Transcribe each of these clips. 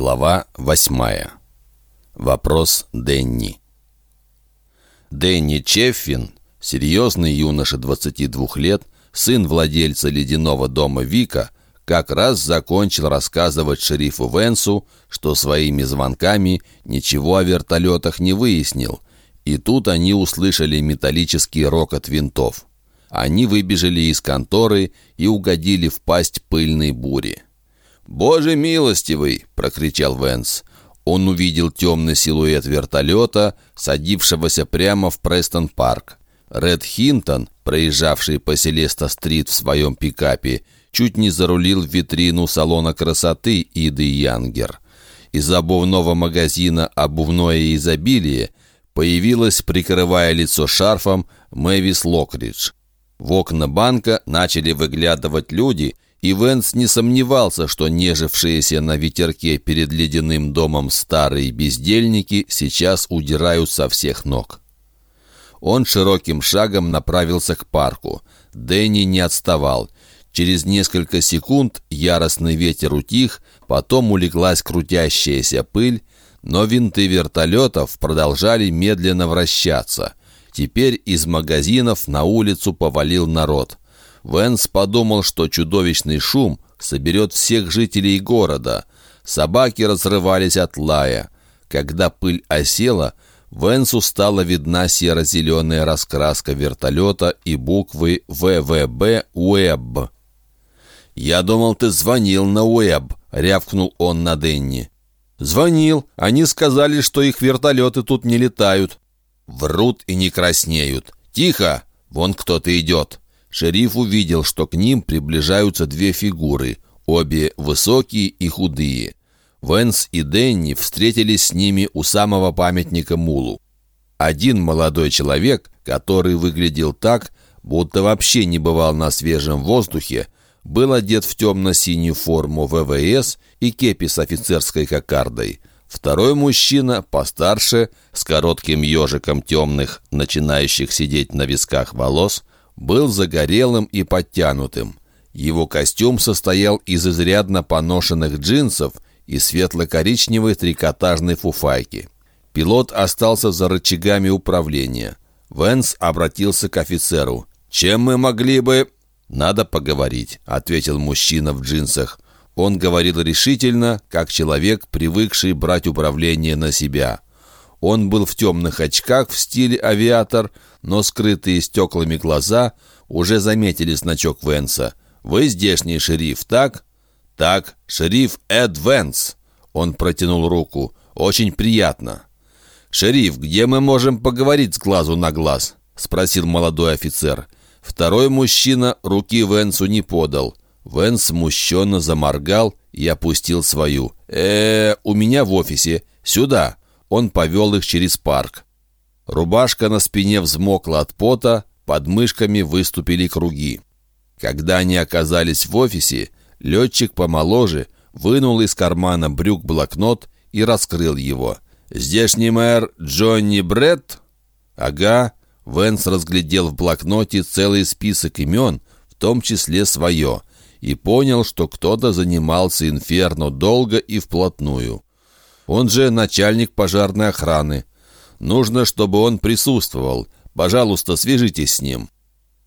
Глава восьмая. Вопрос Денни. Денни Чеффин, серьезный юноша 22 лет, сын владельца ледяного дома Вика, как раз закончил рассказывать шерифу Венсу, что своими звонками ничего о вертолетах не выяснил, и тут они услышали металлический рокот винтов. Они выбежали из конторы и угодили в пасть пыльной бури. «Боже милостивый!» — прокричал Венс. Он увидел темный силуэт вертолета, садившегося прямо в Престон-парк. Ред Хинтон, проезжавший по Селеста-стрит в своем пикапе, чуть не зарулил в витрину салона красоты Иды Янгер. Из обувного магазина «Обувное изобилие» появилась, прикрывая лицо шарфом, Мэвис Локридж. В окна банка начали выглядывать люди — и Венс не сомневался, что нежившиеся на ветерке перед ледяным домом старые бездельники сейчас удирают со всех ног. Он широким шагом направился к парку. Дэнни не отставал. Через несколько секунд яростный ветер утих, потом улеглась крутящаяся пыль, но винты вертолетов продолжали медленно вращаться. Теперь из магазинов на улицу повалил народ. Венс подумал, что чудовищный шум соберет всех жителей города. Собаки разрывались от лая. Когда пыль осела, Венсу стала видна серо-зеленая раскраска вертолета и буквы ВВБ «Уэб». «Я думал, ты звонил на Уэб», — рявкнул он на Денни. «Звонил. Они сказали, что их вертолеты тут не летают». «Врут и не краснеют. Тихо! Вон кто-то идет». Шериф увидел, что к ним приближаются две фигуры, обе высокие и худые. Венс и Дэнни встретились с ними у самого памятника Мулу. Один молодой человек, который выглядел так, будто вообще не бывал на свежем воздухе, был одет в темно-синюю форму ВВС и кепи с офицерской кокардой. Второй мужчина, постарше, с коротким ежиком темных, начинающих сидеть на висках волос, был загорелым и подтянутым. Его костюм состоял из изрядно поношенных джинсов и светло-коричневой трикотажной фуфайки. Пилот остался за рычагами управления. Венс обратился к офицеру. «Чем мы могли бы...» «Надо поговорить», — ответил мужчина в джинсах. Он говорил решительно, как человек, привыкший брать управление на себя. Он был в темных очках в стиле авиатор, но скрытые стеклами глаза уже заметили значок Венса. «Вы здешний шериф, так?» «Так, шериф Эд Венс». Он протянул руку. «Очень приятно». «Шериф, где мы можем поговорить с глазу на глаз?» — спросил молодой офицер. Второй мужчина руки Венсу не подал. Венс смущенно заморгал и опустил свою. э, -э у меня в офисе. Сюда!» Он повел их через парк. Рубашка на спине взмокла от пота, под мышками выступили круги. Когда они оказались в офисе, летчик помоложе вынул из кармана брюк блокнот и раскрыл его. «Здешний мэр Джонни Бретт?» «Ага». Венс разглядел в блокноте целый список имен, в том числе свое, и понял, что кто-то занимался инферно долго и вплотную. Он же начальник пожарной охраны. Нужно, чтобы он присутствовал. Пожалуйста, свяжитесь с ним».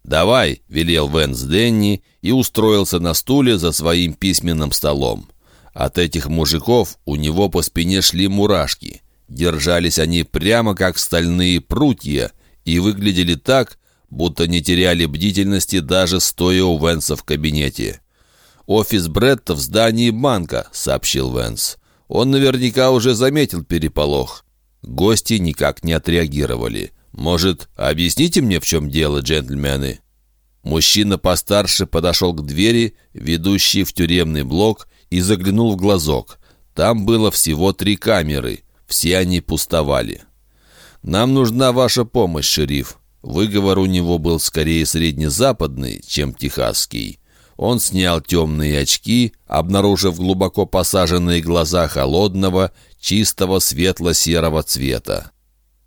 «Давай», — велел Венс Денни и устроился на стуле за своим письменным столом. От этих мужиков у него по спине шли мурашки. Держались они прямо как стальные прутья и выглядели так, будто не теряли бдительности даже стоя у Венса в кабинете. «Офис Бретта в здании банка», — сообщил Венс. Он наверняка уже заметил переполох. Гости никак не отреагировали. «Может, объясните мне, в чем дело, джентльмены?» Мужчина постарше подошел к двери, ведущей в тюремный блок, и заглянул в глазок. Там было всего три камеры. Все они пустовали. «Нам нужна ваша помощь, шериф». Выговор у него был скорее среднезападный, чем техасский. Он снял темные очки, обнаружив глубоко посаженные глаза холодного, чистого светло-серого цвета.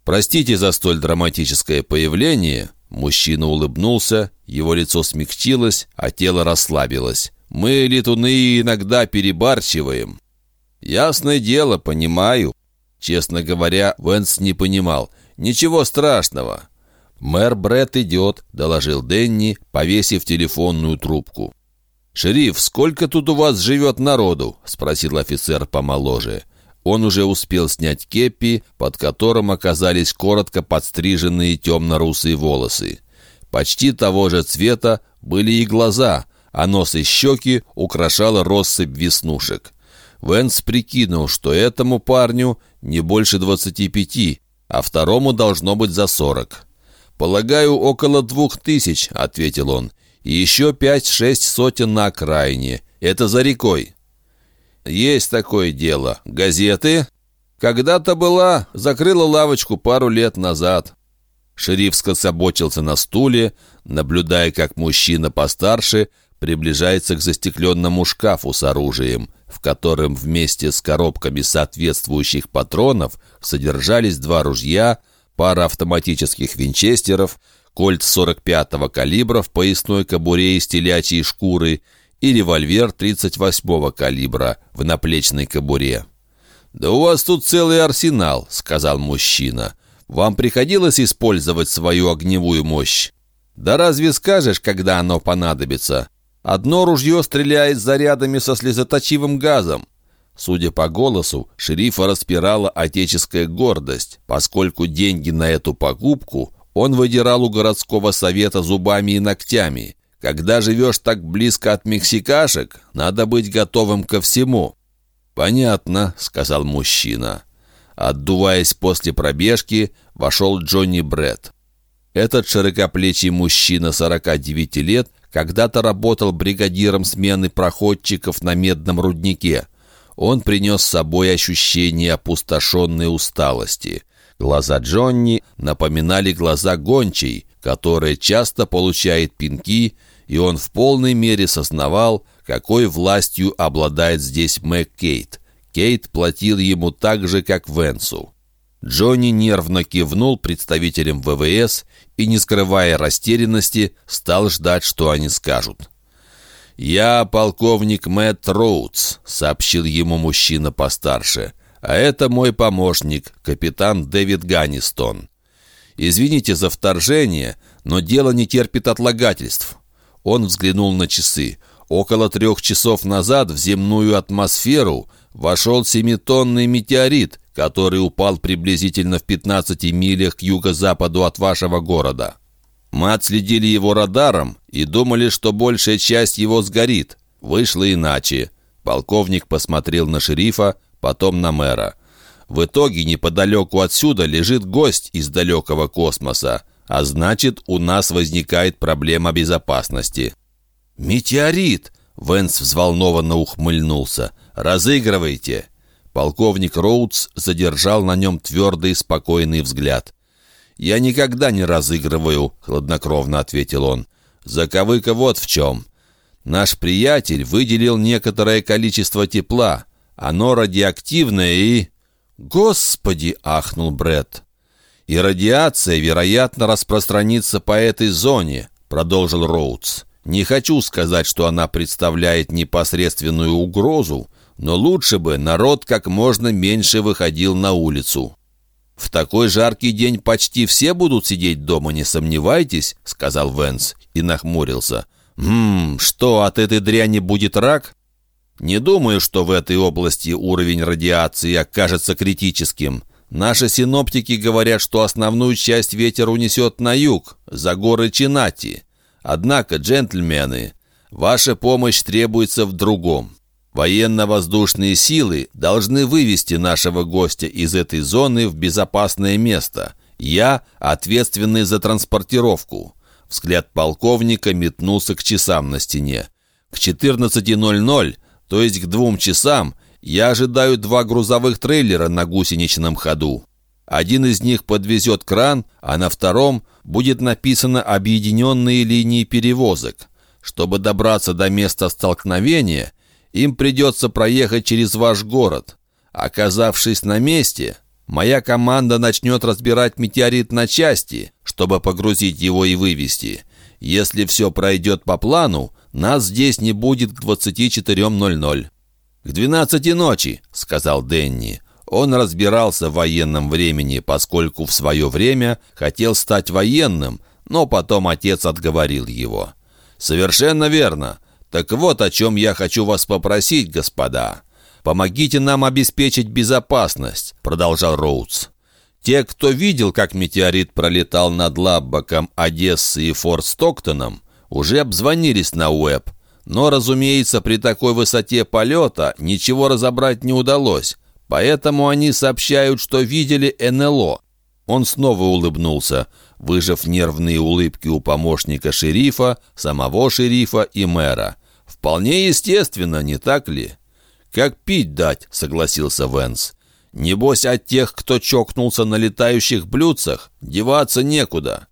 «Простите за столь драматическое появление», Мужчина улыбнулся, его лицо смягчилось, а тело расслабилось. «Мы, летуны, иногда перебарчиваем». «Ясное дело, понимаю». Честно говоря, Венс не понимал. «Ничего страшного». «Мэр Бретт идет», — доложил Денни, повесив телефонную трубку. «Шериф, сколько тут у вас живет народу?» — спросил офицер помоложе. Он уже успел снять кепи, под которым оказались коротко подстриженные темно-русые волосы. Почти того же цвета были и глаза, а нос и щеки украшала россыпь веснушек. Венс прикинул, что этому парню не больше двадцати пяти, а второму должно быть за сорок. «Полагаю, около двух тысяч», — ответил он. «И еще пять-шесть сотен на окраине. Это за рекой». «Есть такое дело. Газеты?» «Когда-то была, закрыла лавочку пару лет назад». Шериф скособочился на стуле, наблюдая, как мужчина постарше приближается к застекленному шкафу с оружием, в котором вместе с коробками соответствующих патронов содержались два ружья, пара автоматических винчестеров, кольт 45-го калибра в поясной кобуре из телячьей шкуры и револьвер 38-го калибра в наплечной кобуре. «Да у вас тут целый арсенал», — сказал мужчина. «Вам приходилось использовать свою огневую мощь?» «Да разве скажешь, когда оно понадобится? Одно ружье стреляет зарядами со слезоточивым газом». Судя по голосу, шерифа распирала отеческая гордость, поскольку деньги на эту покупку он выдирал у городского совета зубами и ногтями. Когда живешь так близко от мексикашек, надо быть готовым ко всему». «Понятно», — сказал мужчина. Отдуваясь после пробежки, вошел Джонни Бретт. Этот широкоплечий мужчина 49 лет когда-то работал бригадиром смены проходчиков на медном руднике. Он принес с собой ощущение опустошенной усталости. Глаза Джонни напоминали глаза гончей, которая часто получает пинки и он в полной мере сознавал, какой властью обладает здесь Мэг Кейт. Кейт платил ему так же, как Венсу. Джонни нервно кивнул представителям ВВС и, не скрывая растерянности, стал ждать, что они скажут. «Я полковник Мэтт Роудс», — сообщил ему мужчина постарше. «А это мой помощник, капитан Дэвид Ганнистон. Извините за вторжение, но дело не терпит отлагательств. Он взглянул на часы. Около трех часов назад в земную атмосферу вошел семитонный метеорит, который упал приблизительно в 15 милях к юго-западу от вашего города. Мы отследили его радаром и думали, что большая часть его сгорит. Вышло иначе. Полковник посмотрел на шерифа, потом на мэра. В итоге неподалеку отсюда лежит гость из далекого космоса. А значит, у нас возникает проблема безопасности. «Метеорит!» — Венс взволнованно ухмыльнулся. «Разыгрывайте!» Полковник Роудс задержал на нем твердый спокойный взгляд. «Я никогда не разыгрываю», — хладнокровно ответил он. «Заковыка вот в чем. Наш приятель выделил некоторое количество тепла. Оно радиоактивное и...» «Господи!» — ахнул Бред. «И радиация, вероятно, распространится по этой зоне», — продолжил Роудс. «Не хочу сказать, что она представляет непосредственную угрозу, но лучше бы народ как можно меньше выходил на улицу». «В такой жаркий день почти все будут сидеть дома, не сомневайтесь», — сказал Венс и нахмурился. «Ммм, что, от этой дряни будет рак?» «Не думаю, что в этой области уровень радиации окажется критическим. Наши синоптики говорят, что основную часть ветер унесет на юг, за горы Чинати. Однако, джентльмены, ваша помощь требуется в другом. Военно-воздушные силы должны вывести нашего гостя из этой зоны в безопасное место. Я ответственный за транспортировку». Взгляд полковника метнулся к часам на стене. К 14.00, то есть к двум часам, я ожидаю два грузовых трейлера на гусеничном ходу. Один из них подвезет кран, а на втором будет написано «Объединенные линии перевозок». Чтобы добраться до места столкновения, им придется проехать через ваш город. Оказавшись на месте, моя команда начнет разбирать метеорит на части, чтобы погрузить его и вывести. Если все пройдет по плану, нас здесь не будет к 24.00. «К двенадцати ночи», — сказал Денни. Он разбирался в военном времени, поскольку в свое время хотел стать военным, но потом отец отговорил его. «Совершенно верно. Так вот о чем я хочу вас попросить, господа. Помогите нам обеспечить безопасность», — продолжал Роудс. Те, кто видел, как метеорит пролетал над Лаббаком, Одессой и Форт Стоктоном, уже обзвонились на уэб. Но, разумеется, при такой высоте полета ничего разобрать не удалось, поэтому они сообщают, что видели НЛО. Он снова улыбнулся, выжав нервные улыбки у помощника шерифа, самого шерифа и мэра. «Вполне естественно, не так ли?» «Как пить дать», — согласился Венс. «Небось от тех, кто чокнулся на летающих блюдцах, деваться некуда».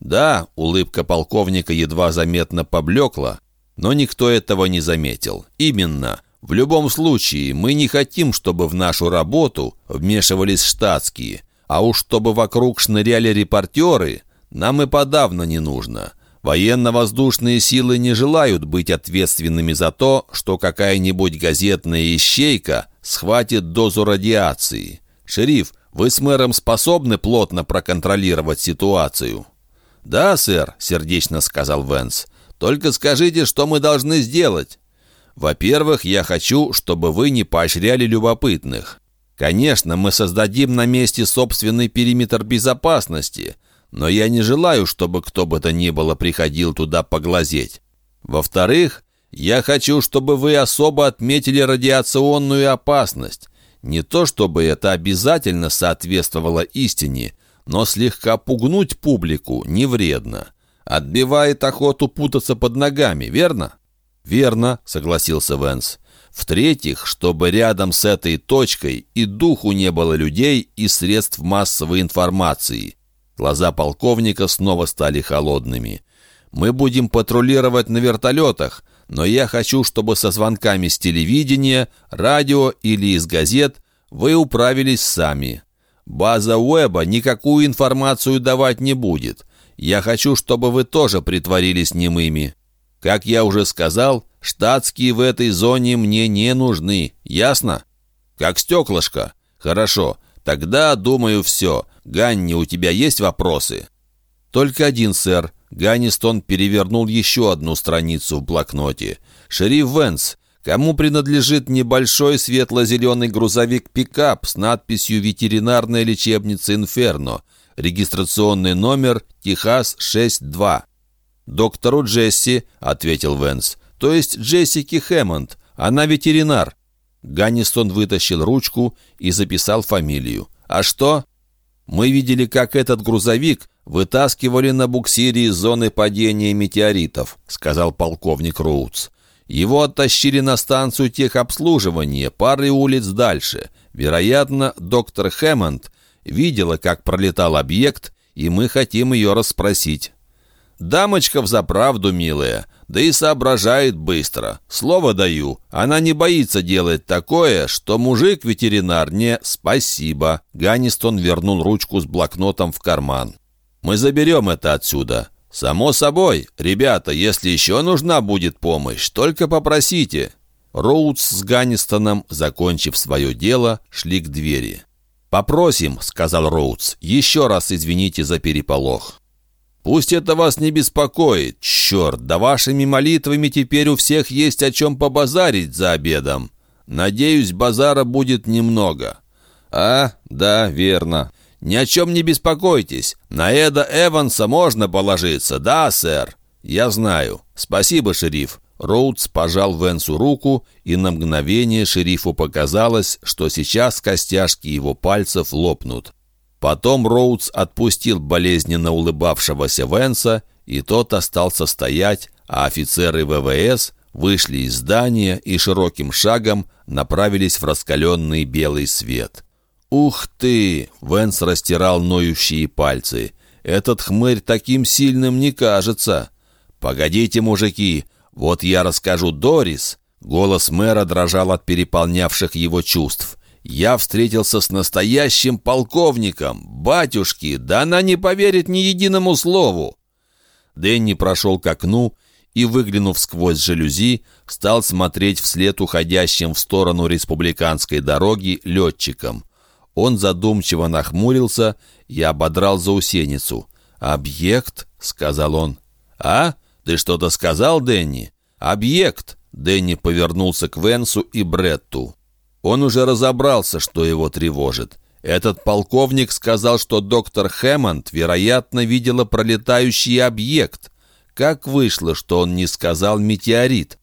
Да, улыбка полковника едва заметно поблекла, но никто этого не заметил. Именно. В любом случае, мы не хотим, чтобы в нашу работу вмешивались штатские, а уж чтобы вокруг шныряли репортеры, нам и подавно не нужно. Военно-воздушные силы не желают быть ответственными за то, что какая-нибудь газетная ищейка схватит дозу радиации. Шериф, вы с мэром способны плотно проконтролировать ситуацию?» «Да, сэр», — сердечно сказал Венс. «Только скажите, что мы должны сделать?» «Во-первых, я хочу, чтобы вы не поощряли любопытных. Конечно, мы создадим на месте собственный периметр безопасности, но я не желаю, чтобы кто бы то ни было приходил туда поглазеть. Во-вторых, я хочу, чтобы вы особо отметили радиационную опасность. Не то, чтобы это обязательно соответствовало истине, но слегка пугнуть публику не вредно. Отбивает охоту путаться под ногами, верно? «Верно», — согласился Венс. В-третьих, чтобы рядом с этой точкой и духу не было людей и средств массовой информации. Глаза полковника снова стали холодными. «Мы будем патрулировать на вертолетах, но я хочу, чтобы со звонками с телевидения, радио или из газет вы управились сами. База Уэба никакую информацию давать не будет. Я хочу, чтобы вы тоже притворились немыми. Как я уже сказал, штатские в этой зоне мне не нужны. Ясно? Как стеклышко. Хорошо. Тогда, думаю, все. Ганни, у тебя есть вопросы? Только один, сэр. Ганнистон перевернул еще одну страницу в блокноте. «Шериф Венс, кому принадлежит небольшой светло-зеленый грузовик-пикап с надписью «Ветеринарная лечебница Инферно», регистрационный номер «Техас-6-2». «Доктору Джесси», — ответил Венс, — «то есть Джессики Хэммонд, она ветеринар». Ганнистон вытащил ручку и записал фамилию. «А что?» «Мы видели, как этот грузовик вытаскивали на буксире из зоны падения метеоритов», — сказал полковник Роудс. Его оттащили на станцию техобслуживания пары улиц дальше. Вероятно, доктор Хэммонд видела, как пролетал объект, и мы хотим ее расспросить. «Дамочка взаправду, милая, да и соображает быстро. Слово даю, она не боится делать такое, что мужик-ветеринар не «спасибо». Ганнистон вернул ручку с блокнотом в карман. «Мы заберем это отсюда. «Само собой. Ребята, если еще нужна будет помощь, только попросите». Роудс с Ганнистоном, закончив свое дело, шли к двери. «Попросим», — сказал Роудс, — «еще раз извините за переполох». «Пусть это вас не беспокоит. Черт, да вашими молитвами теперь у всех есть о чем побазарить за обедом. Надеюсь, базара будет немного». «А, да, верно. «Ни о чем не беспокойтесь. На Эда Эванса можно положиться, да, сэр?» «Я знаю. Спасибо, шериф». Роудс пожал Венсу руку, и на мгновение шерифу показалось, что сейчас костяшки его пальцев лопнут. Потом Роудс отпустил болезненно улыбавшегося Венса, и тот остался стоять, а офицеры ВВС вышли из здания и широким шагом направились в раскаленный белый свет. «Ух ты!» — Венс растирал ноющие пальцы. «Этот хмырь таким сильным не кажется!» «Погодите, мужики! Вот я расскажу Дорис!» Голос мэра дрожал от переполнявших его чувств. «Я встретился с настоящим полковником! Батюшки! Да она не поверит ни единому слову!» Дэнни прошел к окну и, выглянув сквозь жалюзи, стал смотреть вслед уходящим в сторону республиканской дороги летчикам. Он задумчиво нахмурился и ободрал заусеницу. «Объект?» — сказал он. «А? Ты что-то сказал, Дэнни?» «Объект!» — Дэнни повернулся к Венсу и Бретту. Он уже разобрался, что его тревожит. Этот полковник сказал, что доктор Хэммонд, вероятно, видела пролетающий объект. Как вышло, что он не сказал «метеорит»?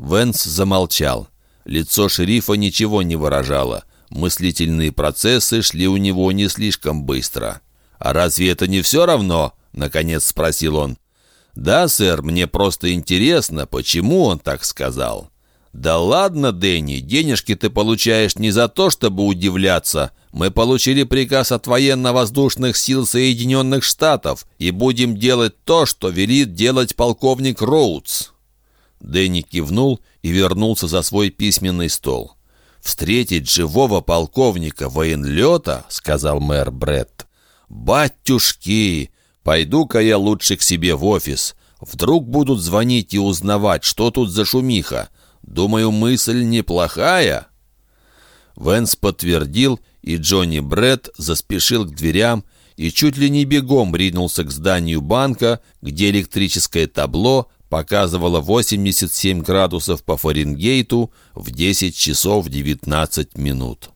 Венс замолчал. Лицо шерифа ничего не выражало. Мыслительные процессы шли у него не слишком быстро. «А разве это не все равно?» — наконец спросил он. «Да, сэр, мне просто интересно, почему он так сказал». «Да ладно, Дэнни, денежки ты получаешь не за то, чтобы удивляться. Мы получили приказ от военно-воздушных сил Соединенных Штатов и будем делать то, что велит делать полковник Роудс». Дэнни кивнул и вернулся за свой письменный стол. «Встретить живого полковника военлета», — сказал мэр Бретт. «Батюшки! Пойду-ка я лучше к себе в офис. Вдруг будут звонить и узнавать, что тут за шумиха. Думаю, мысль неплохая». Венс подтвердил, и Джонни Бретт заспешил к дверям и чуть ли не бегом ринулся к зданию банка, где электрическое табло показывало 87 градусов по Фаренгейту в 10 часов 19 минут.